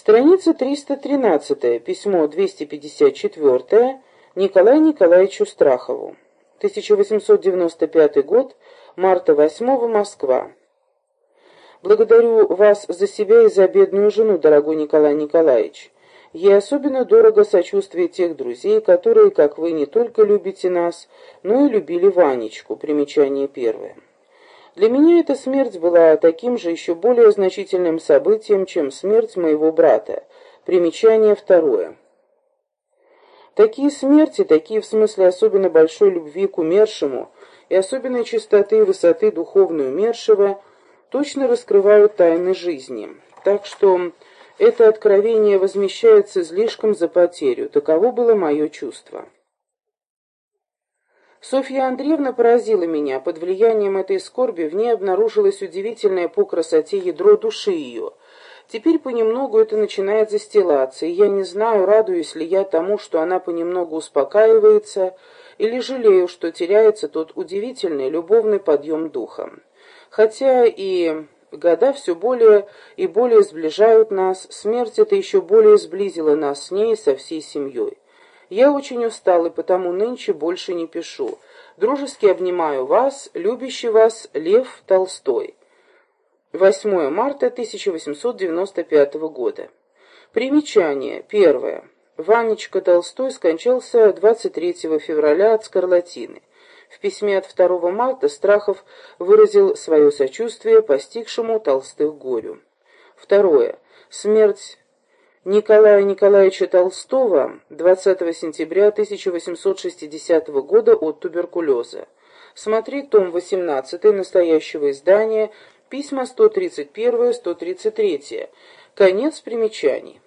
Страница 313, письмо 254 Николаю Николаевичу Страхову. 1895 год, марта 8 Москва. Благодарю вас за себя и за бедную жену, дорогой Николай Николаевич. Ей особенно дорого сочувствие тех друзей, которые, как вы, не только любите нас, но и любили Ванечку. Примечание первое. Для меня эта смерть была таким же еще более значительным событием, чем смерть моего брата. Примечание второе. Такие смерти, такие в смысле особенно большой любви к умершему и особенной чистоты и высоты духовной умершего, точно раскрывают тайны жизни. Так что это откровение возмещается излишком за потерю. Таково было мое чувство. Софья Андреевна поразила меня. Под влиянием этой скорби в ней обнаружилось удивительное по красоте ядро души ее. Теперь понемногу это начинает застилаться, и я не знаю, радуюсь ли я тому, что она понемногу успокаивается, или жалею, что теряется тот удивительный любовный подъем духа. Хотя и года все более и более сближают нас, смерть это еще более сблизила нас с ней и со всей семьей. Я очень устал и потому нынче больше не пишу. Дружески обнимаю вас, любящий вас Лев Толстой. 8 марта 1895 года. Примечание. Первое. Ванечка Толстой скончался 23 февраля от скарлатины. В письме от 2 марта Страхов выразил свое сочувствие постигшему Толстых горю. Второе. Смерть Николая Николаевича Толстого 20 сентября 1860 года от туберкулеза. Смотри том 18 настоящего издания, письма 131-133. Конец примечаний.